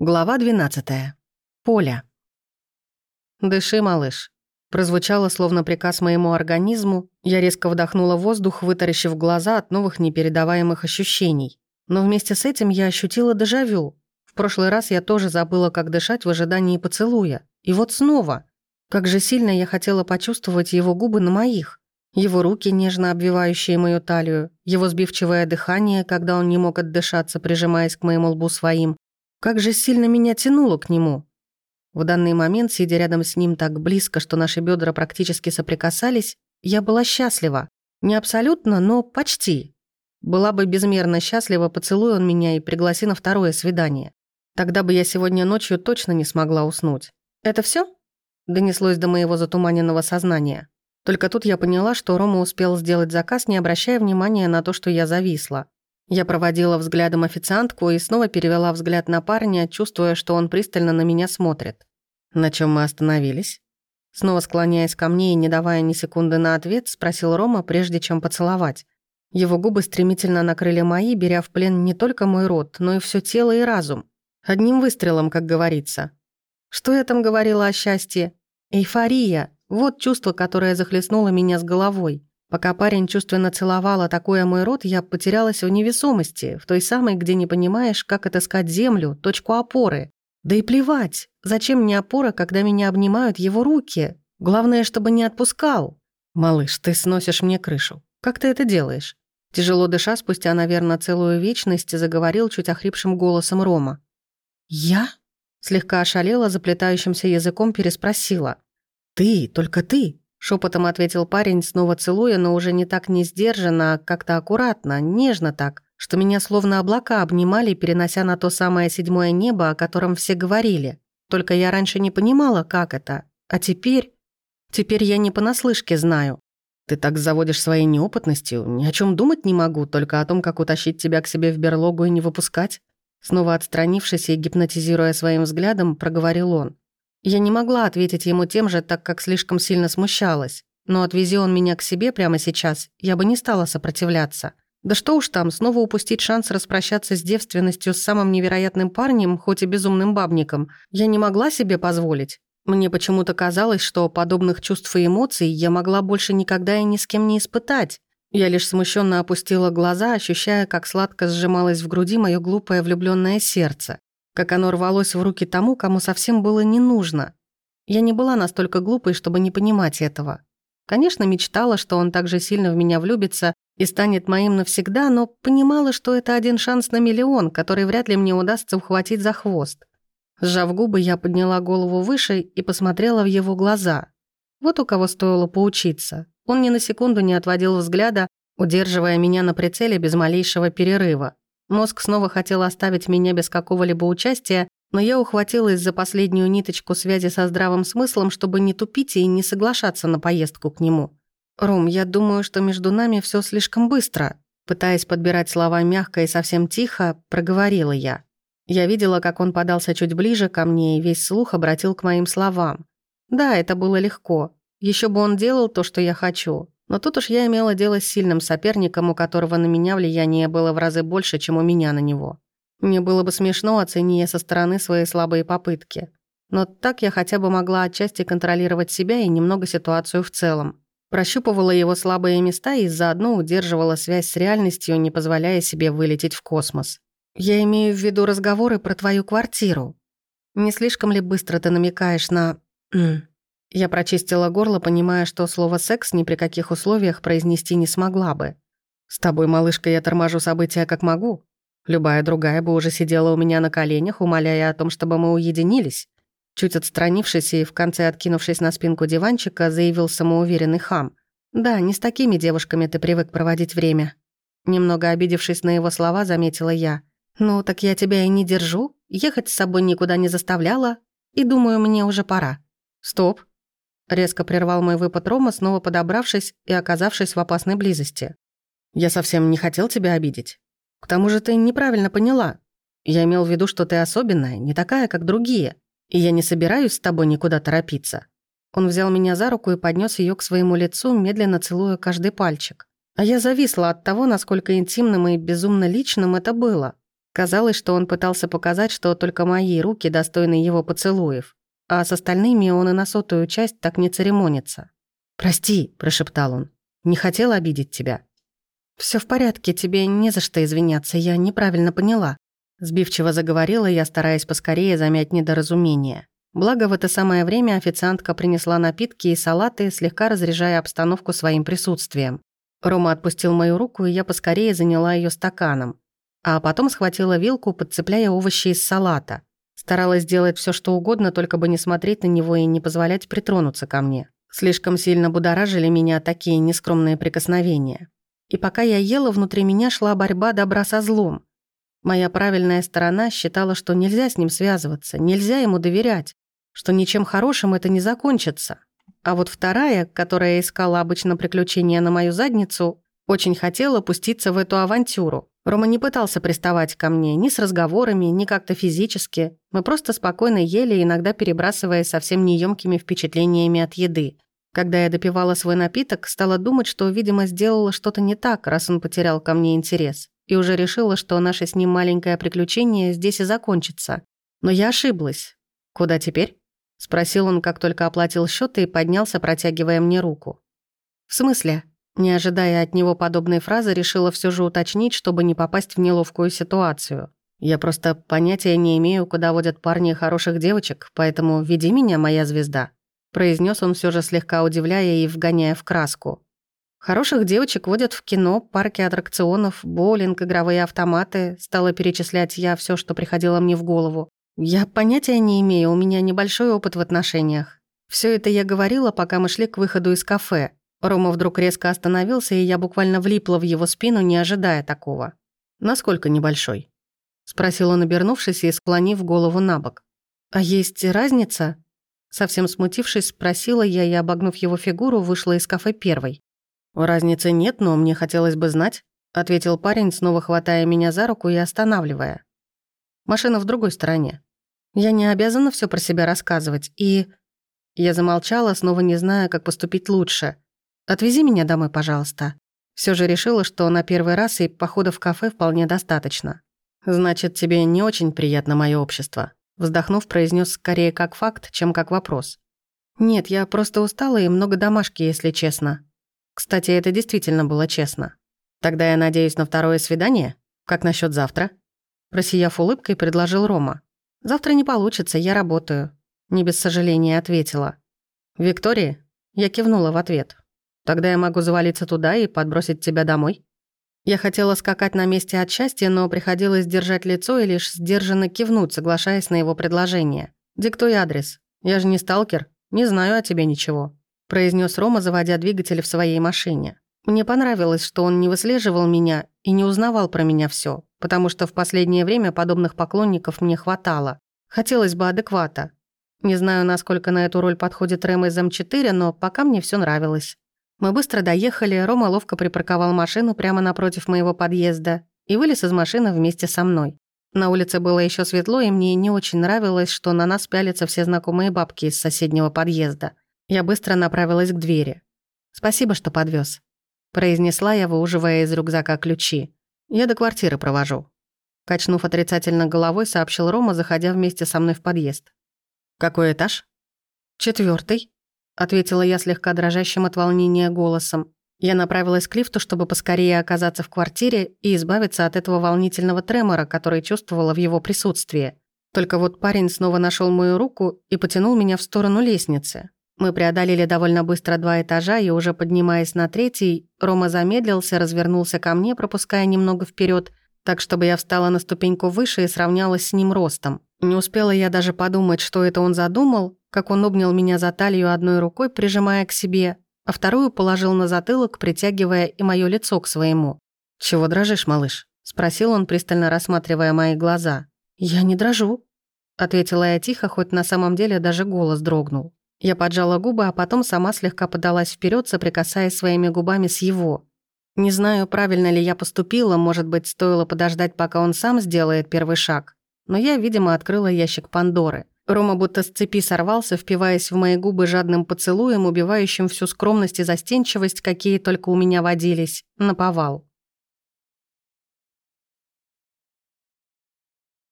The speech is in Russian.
Глава 12. Поля. «Дыши, малыш». Прозвучало словно приказ моему организму. Я резко вдохнула воздух, вытаращив глаза от новых непередаваемых ощущений. Но вместе с этим я ощутила дежавю. В прошлый раз я тоже забыла, как дышать в ожидании поцелуя. И вот снова. Как же сильно я хотела почувствовать его губы на моих. Его руки, нежно обвивающие мою талию. Его сбивчивое дыхание, когда он не мог отдышаться, прижимаясь к моему лбу своим как же сильно меня тянуло к нему. В данный момент, сидя рядом с ним так близко, что наши бедра практически соприкасались, я была счастлива. Не абсолютно, но почти. Была бы безмерно счастлива, поцелуй он меня и пригласи на второе свидание. Тогда бы я сегодня ночью точно не смогла уснуть. «Это все? донеслось до моего затуманенного сознания. Только тут я поняла, что Рома успел сделать заказ, не обращая внимания на то, что я зависла. Я проводила взглядом официантку и снова перевела взгляд на парня, чувствуя, что он пристально на меня смотрит. На чем мы остановились? Снова склоняясь ко мне и не давая ни секунды на ответ, спросил Рома, прежде чем поцеловать. Его губы стремительно накрыли мои, беря в плен не только мой рот, но и все тело и разум. Одним выстрелом, как говорится. Что я там говорила о счастье? Эйфория. Вот чувство, которое захлестнуло меня с головой. Пока парень чувственно целовал, атакуя мой рот, я потерялась в невесомости, в той самой, где не понимаешь, как отыскать землю, точку опоры. Да и плевать, зачем мне опора, когда меня обнимают его руки? Главное, чтобы не отпускал. Малыш, ты сносишь мне крышу. Как ты это делаешь? Тяжело дыша, спустя, наверное, целую вечность, заговорил чуть охрипшим голосом Рома. «Я?» Слегка ошалела, заплетающимся языком переспросила. «Ты, только ты, Шепотом ответил парень, снова целуя, но уже не так не сдержанно, а как-то аккуратно, нежно так, что меня словно облака обнимали, перенося на то самое седьмое небо, о котором все говорили. Только я раньше не понимала, как это. А теперь... Теперь я не понаслышке знаю. Ты так заводишь своей неопытностью, ни о чем думать не могу, только о том, как утащить тебя к себе в берлогу и не выпускать. Снова отстранившись и гипнотизируя своим взглядом, проговорил он. Я не могла ответить ему тем же, так как слишком сильно смущалась. Но отвези он меня к себе прямо сейчас, я бы не стала сопротивляться. Да что уж там, снова упустить шанс распрощаться с девственностью с самым невероятным парнем, хоть и безумным бабником, я не могла себе позволить. Мне почему-то казалось, что подобных чувств и эмоций я могла больше никогда и ни с кем не испытать. Я лишь смущенно опустила глаза, ощущая, как сладко сжималось в груди мое глупое влюбленное сердце как оно рвалось в руки тому, кому совсем было не нужно. Я не была настолько глупой, чтобы не понимать этого. Конечно, мечтала, что он так же сильно в меня влюбится и станет моим навсегда, но понимала, что это один шанс на миллион, который вряд ли мне удастся ухватить за хвост. Сжав губы, я подняла голову выше и посмотрела в его глаза. Вот у кого стоило поучиться. Он ни на секунду не отводил взгляда, удерживая меня на прицеле без малейшего перерыва. Мозг снова хотел оставить меня без какого-либо участия, но я ухватилась за последнюю ниточку связи со здравым смыслом, чтобы не тупить и не соглашаться на поездку к нему. «Ром, я думаю, что между нами все слишком быстро», пытаясь подбирать слова мягко и совсем тихо, проговорила я. Я видела, как он подался чуть ближе ко мне и весь слух обратил к моим словам. Да, это было легко. Еще бы он делал то, что я хочу. Но тут уж я имела дело с сильным соперником, у которого на меня влияние было в разы больше, чем у меня на него. Мне было бы смешно, оцени со стороны свои слабые попытки. Но так я хотя бы могла отчасти контролировать себя и немного ситуацию в целом. Прощупывала его слабые места и заодно удерживала связь с реальностью, не позволяя себе вылететь в космос. Я имею в виду разговоры про твою квартиру. Не слишком ли быстро ты намекаешь на... Я прочистила горло, понимая, что слово «секс» ни при каких условиях произнести не смогла бы. «С тобой, малышка, я торможу события как могу. Любая другая бы уже сидела у меня на коленях, умоляя о том, чтобы мы уединились». Чуть отстранившись и в конце откинувшись на спинку диванчика, заявил самоуверенный хам. «Да, не с такими девушками ты привык проводить время». Немного обидевшись на его слова, заметила я. «Ну, так я тебя и не держу, ехать с собой никуда не заставляла, и думаю, мне уже пора». «Стоп», Резко прервал мой выпад Рома, снова подобравшись и оказавшись в опасной близости. «Я совсем не хотел тебя обидеть. К тому же ты неправильно поняла. Я имел в виду, что ты особенная, не такая, как другие. И я не собираюсь с тобой никуда торопиться». Он взял меня за руку и поднес ее к своему лицу, медленно целуя каждый пальчик. А я зависла от того, насколько интимным и безумно личным это было. Казалось, что он пытался показать, что только мои руки достойны его поцелуев, а с остальными он и на сотую часть так не церемонится. «Прости», – прошептал он, – «не хотел обидеть тебя». Все в порядке, тебе не за что извиняться, я неправильно поняла», – сбивчиво заговорила я, стараясь поскорее замять недоразумение. Благо, в это самое время официантка принесла напитки и салаты, слегка разряжая обстановку своим присутствием. Рома отпустил мою руку, и я поскорее заняла ее стаканом. А потом схватила вилку, подцепляя овощи из салата. Старалась сделать все, что угодно, только бы не смотреть на него и не позволять притронуться ко мне. Слишком сильно будоражили меня такие нескромные прикосновения. И пока я ела, внутри меня шла борьба добра со злом. Моя правильная сторона считала, что нельзя с ним связываться, нельзя ему доверять что ничем хорошим это не закончится. А вот вторая, которая искала обычно приключения на мою задницу, очень хотела пуститься в эту авантюру. Рома не пытался приставать ко мне ни с разговорами, ни как-то физически. Мы просто спокойно ели, иногда перебрасываясь совсем неёмкими впечатлениями от еды. Когда я допивала свой напиток, стала думать, что, видимо, сделала что-то не так, раз он потерял ко мне интерес. И уже решила, что наше с ним маленькое приключение здесь и закончится. Но я ошиблась. Куда теперь? Спросил он, как только оплатил счет и поднялся, протягивая мне руку. «В смысле?» Не ожидая от него подобной фразы, решила все же уточнить, чтобы не попасть в неловкую ситуацию. «Я просто понятия не имею, куда водят парни хороших девочек, поэтому веди меня, моя звезда», произнес он все же слегка удивляя и вгоняя в краску. Хороших девочек водят в кино, парки аттракционов, боулинг, игровые автоматы. Стала перечислять я все, что приходило мне в голову. «Я понятия не имею, у меня небольшой опыт в отношениях. Все это я говорила, пока мы шли к выходу из кафе. Рома вдруг резко остановился, и я буквально влипла в его спину, не ожидая такого. «Насколько небольшой?» Спросил он, обернувшись и склонив голову на бок. «А есть разница?» Совсем смутившись, спросила я и, обогнув его фигуру, вышла из кафе первой. «Разницы нет, но мне хотелось бы знать», ответил парень, снова хватая меня за руку и останавливая. «Машина в другой стороне. Я не обязана все про себя рассказывать, и...» Я замолчала, снова не зная, как поступить лучше. «Отвези меня домой, пожалуйста». Все же решила, что на первый раз и похода в кафе вполне достаточно. «Значит, тебе не очень приятно мое общество», вздохнув, произнес скорее как факт, чем как вопрос. «Нет, я просто устала и много домашки, если честно». Кстати, это действительно было честно. «Тогда я надеюсь на второе свидание? Как насчет завтра?» Просияв улыбкой, предложил Рома. «Завтра не получится, я работаю», — не без сожаления ответила. «Виктория?» Я кивнула в ответ. «Тогда я могу завалиться туда и подбросить тебя домой?» Я хотела скакать на месте от счастья, но приходилось держать лицо и лишь сдержанно кивнуть, соглашаясь на его предложение. «Диктуй адрес. Я же не сталкер, не знаю о тебе ничего», произнес Рома, заводя двигатель в своей машине. Мне понравилось, что он не выслеживал меня и не узнавал про меня все, потому что в последнее время подобных поклонников мне хватало. Хотелось бы адеквата. Не знаю, насколько на эту роль подходит Рэм из М4, но пока мне все нравилось. Мы быстро доехали, Рома ловко припарковал машину прямо напротив моего подъезда и вылез из машины вместе со мной. На улице было еще светло, и мне не очень нравилось, что на нас пялятся все знакомые бабки из соседнего подъезда. Я быстро направилась к двери. «Спасибо, что подвез произнесла я, выуживая из рюкзака ключи. «Я до квартиры провожу». Качнув отрицательно головой, сообщил Рома, заходя вместе со мной в подъезд. «Какой этаж?» Четвертый, ответила я слегка дрожащим от волнения голосом. Я направилась к лифту, чтобы поскорее оказаться в квартире и избавиться от этого волнительного тремора, который чувствовала в его присутствии. Только вот парень снова нашел мою руку и потянул меня в сторону лестницы. Мы преодолели довольно быстро два этажа, и уже поднимаясь на третий, Рома замедлился, развернулся ко мне, пропуская немного вперед, так чтобы я встала на ступеньку выше и сравнялась с ним ростом. Не успела я даже подумать, что это он задумал, как он обнял меня за талию одной рукой, прижимая к себе, а вторую положил на затылок, притягивая и мое лицо к своему. «Чего дрожишь, малыш?» — спросил он, пристально рассматривая мои глаза. «Я не дрожу», — ответила я тихо, хоть на самом деле даже голос дрогнул. Я поджала губы, а потом сама слегка подалась вперед, соприкасаясь своими губами с его. Не знаю, правильно ли я поступила, может быть, стоило подождать, пока он сам сделает первый шаг. Но я, видимо, открыла ящик Пандоры. Рома будто с цепи сорвался, впиваясь в мои губы жадным поцелуем, убивающим всю скромность и застенчивость, какие только у меня водились, наповал.